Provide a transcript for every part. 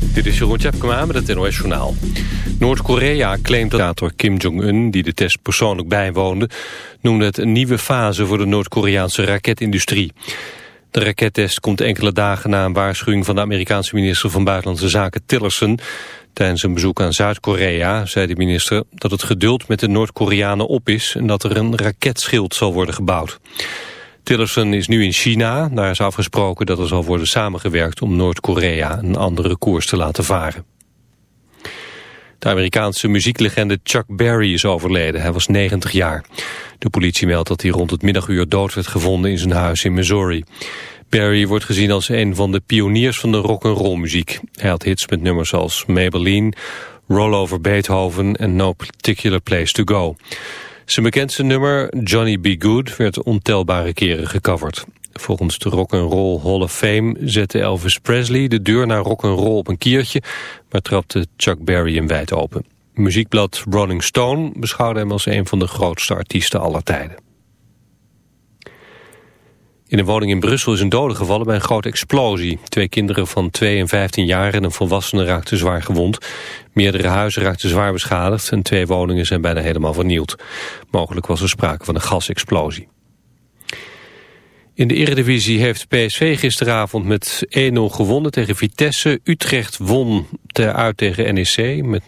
Dit is Jeroen Tjepkema met het NOS Journaal. Noord-Korea claimt dat dictator Kim Jong-un, die de test persoonlijk bijwoonde... noemde het een nieuwe fase voor de Noord-Koreaanse raketindustrie. De rakettest komt enkele dagen na een waarschuwing van de Amerikaanse minister van Buitenlandse Zaken Tillerson. Tijdens een bezoek aan Zuid-Korea zei de minister dat het geduld met de Noord-Koreanen op is... en dat er een raketschild zal worden gebouwd. Tillerson is nu in China. Daar is afgesproken dat er zal worden samengewerkt om Noord-Korea een andere koers te laten varen. De Amerikaanse muzieklegende Chuck Berry is overleden. Hij was 90 jaar. De politie meldt dat hij rond het middaguur dood werd gevonden in zijn huis in Missouri. Berry wordt gezien als een van de pioniers van de rock'n'roll muziek. Hij had hits met nummers als Maybelline, Roll Over Beethoven en No Particular Place to Go. Zijn bekendste nummer, Johnny B. Good, werd ontelbare keren gecoverd. Volgens de Rock Roll Hall of Fame zette Elvis Presley de deur naar rock roll op een kiertje, maar trapte Chuck Berry hem wijd open. Muziekblad Rolling Stone beschouwde hem als een van de grootste artiesten aller tijden. In een woning in Brussel is een dode gevallen bij een grote explosie. Twee kinderen van 2 en 15 jaar en een volwassene raakten zwaar gewond. Meerdere huizen raakten zwaar beschadigd en twee woningen zijn bijna helemaal vernield. Mogelijk was er sprake van een gasexplosie. In de Eredivisie heeft PSV gisteravond met 1-0 gewonnen tegen Vitesse. Utrecht won uit tegen NEC met 0-3.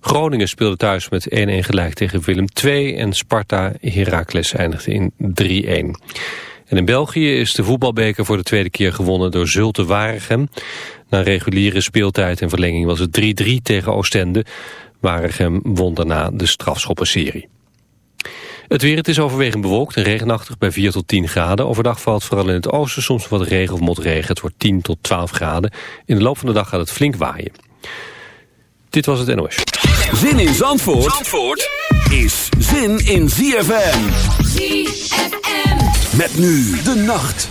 Groningen speelde thuis met 1-1 gelijk tegen Willem II. En Sparta Heracles eindigde in 3-1. En in België is de voetbalbeker voor de tweede keer gewonnen door Zulte Waregem. Na reguliere speeltijd en verlenging was het 3-3 tegen Oostende. Waregem won daarna de strafschoppenserie. Het weer, het is overwegend bewolkt en regenachtig bij 4 tot 10 graden. Overdag valt vooral in het oosten soms wat regen of motregen. Het wordt 10 tot 12 graden. In de loop van de dag gaat het flink waaien. Dit was het NOS. Zin in Zandvoort, Zandvoort is zin in ZFM. ZFM. Met nu de nacht.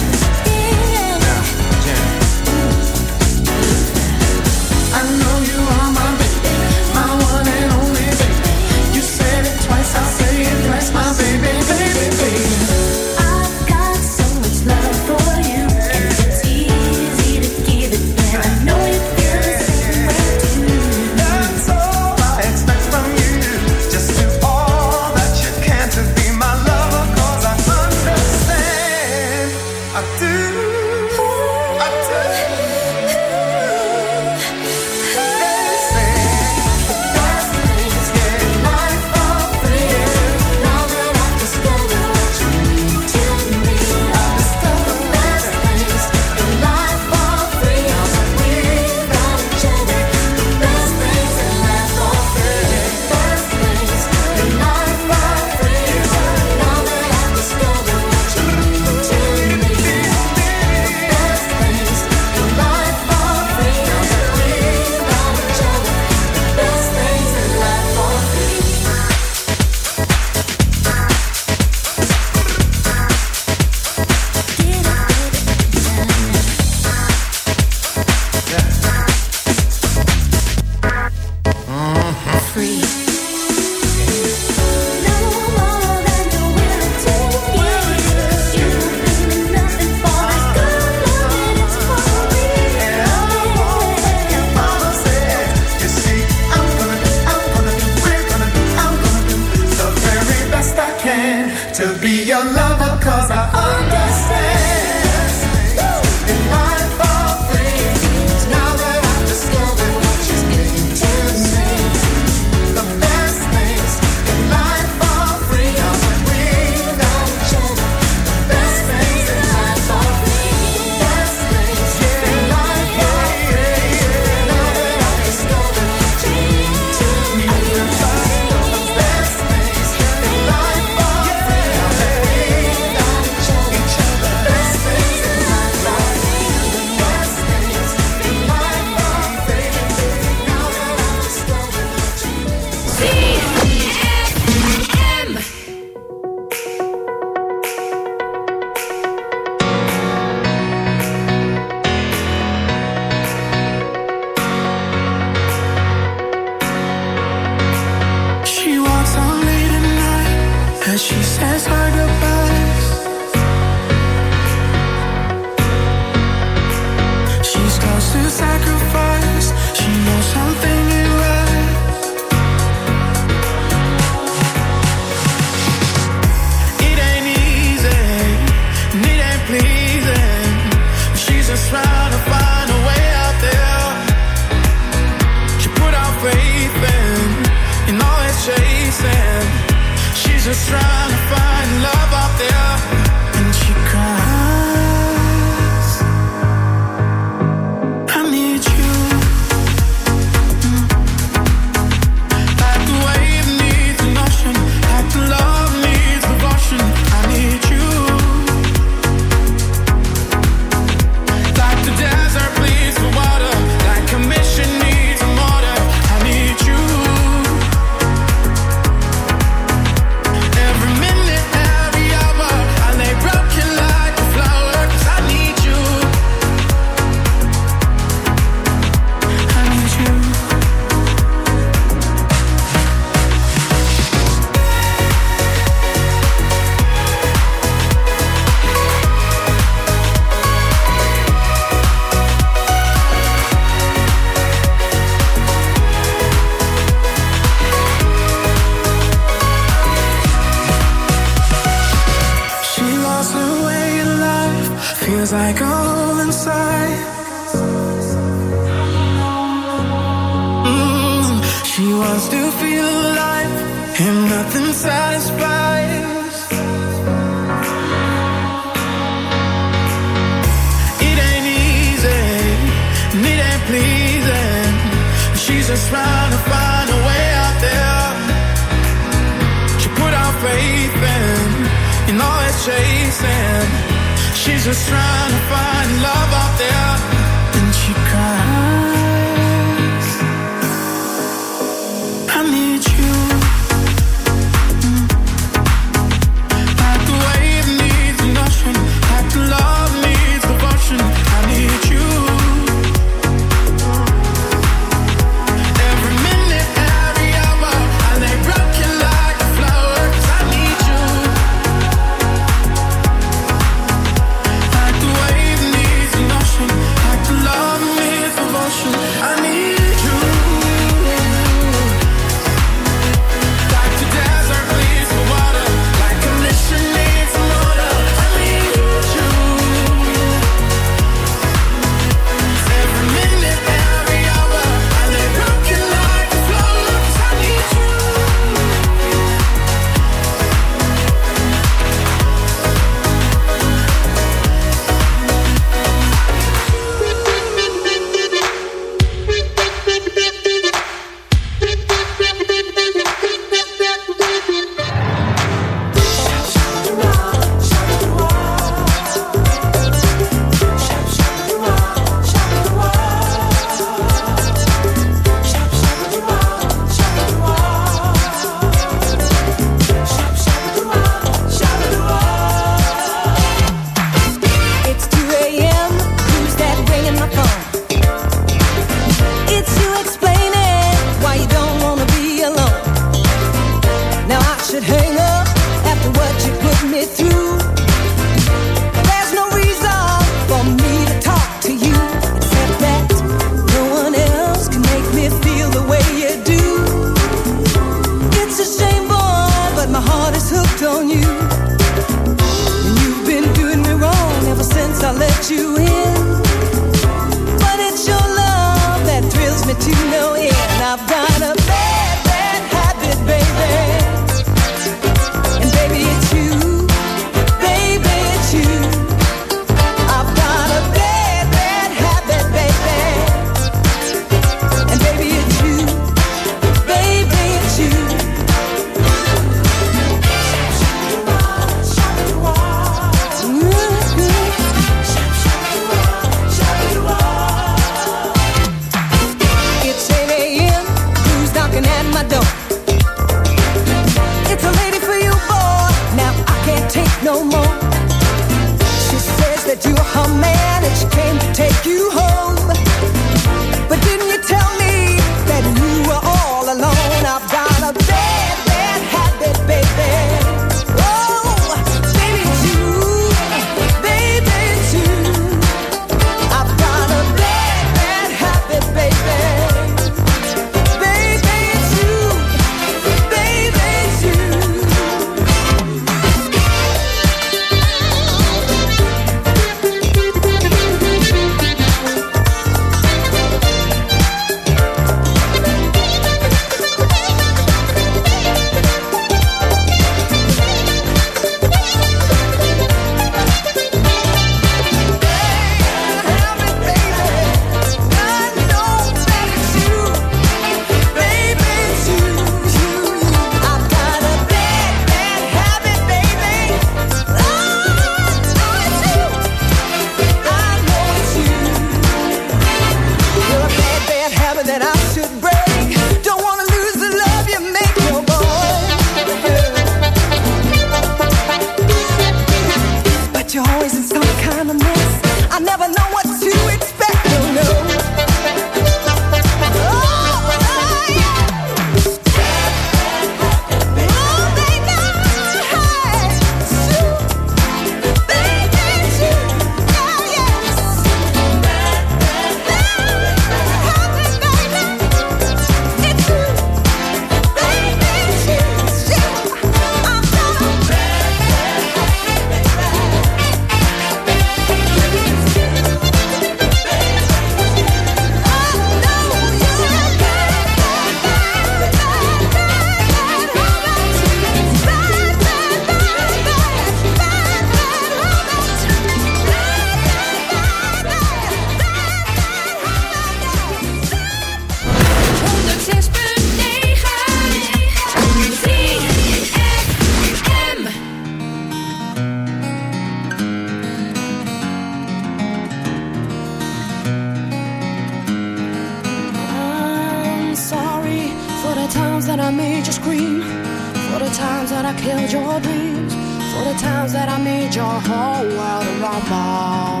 Made your whole world rumble,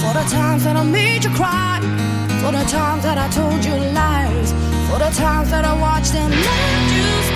for the times that I made you cry, for the times that I told you lies, for the times that I watched and let you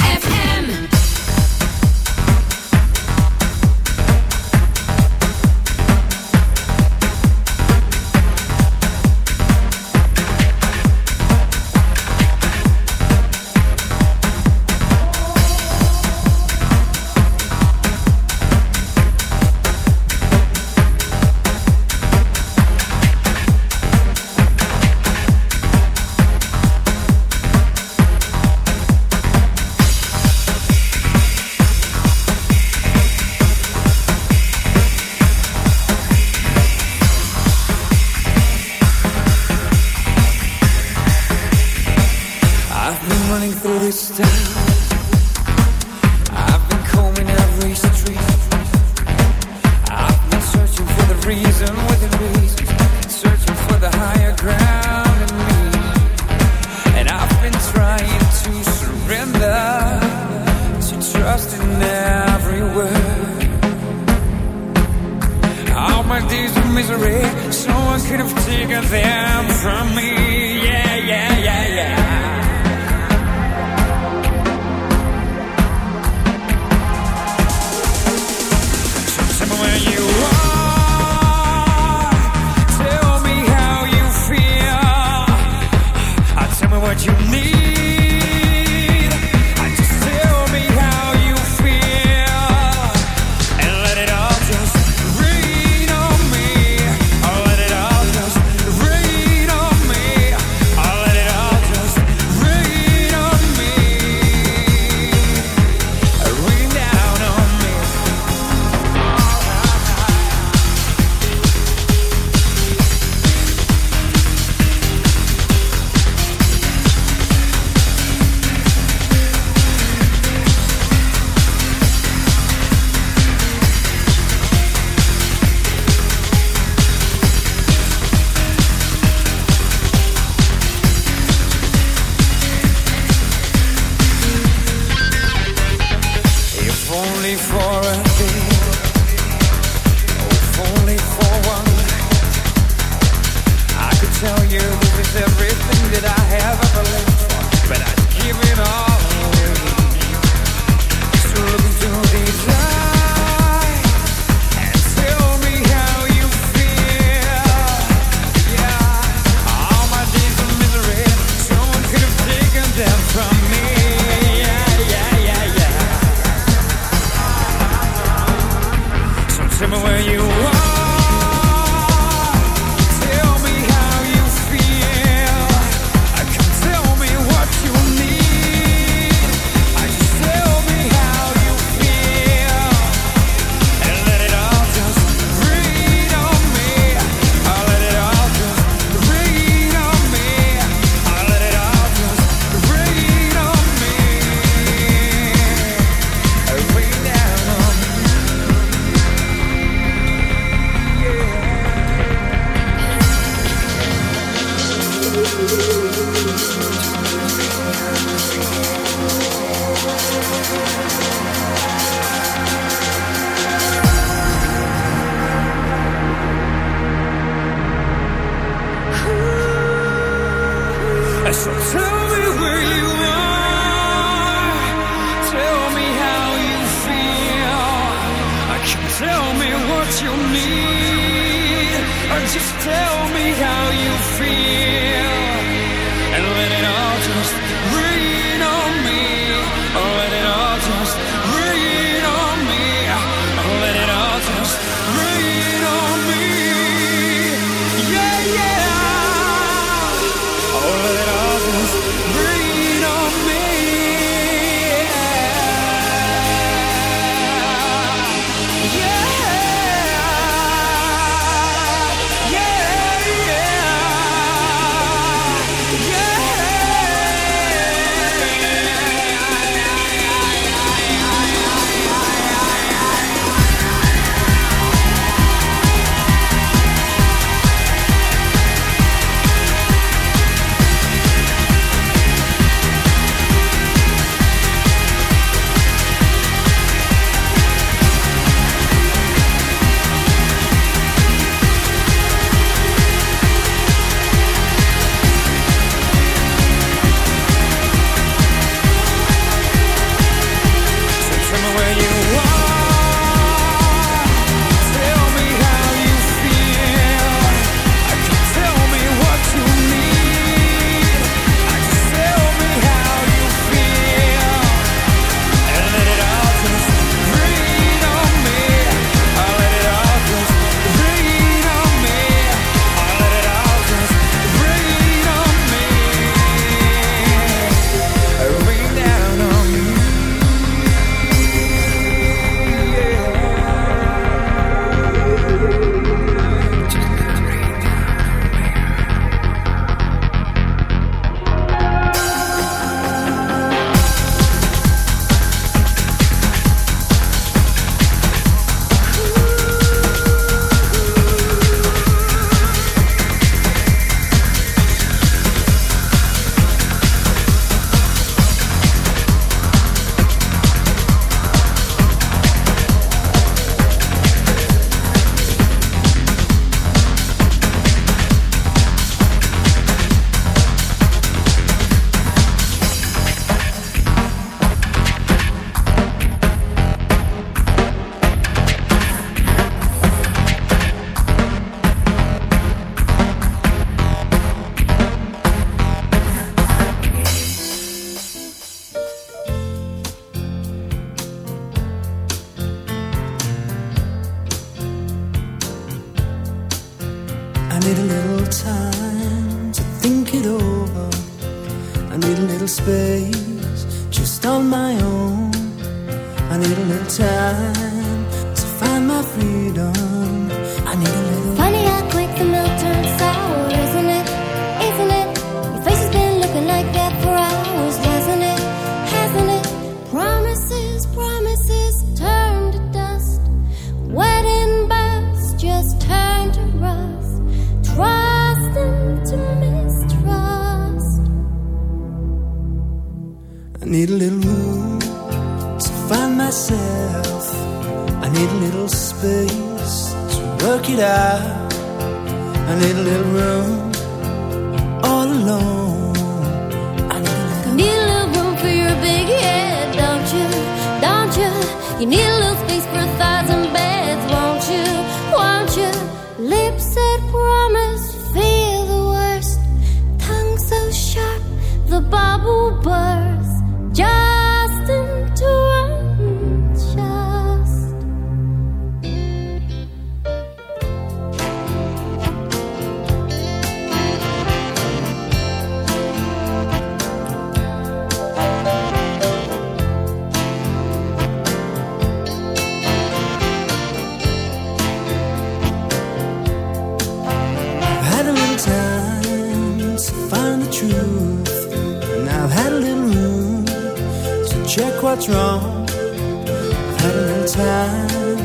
time,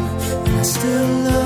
and I still love.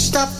stop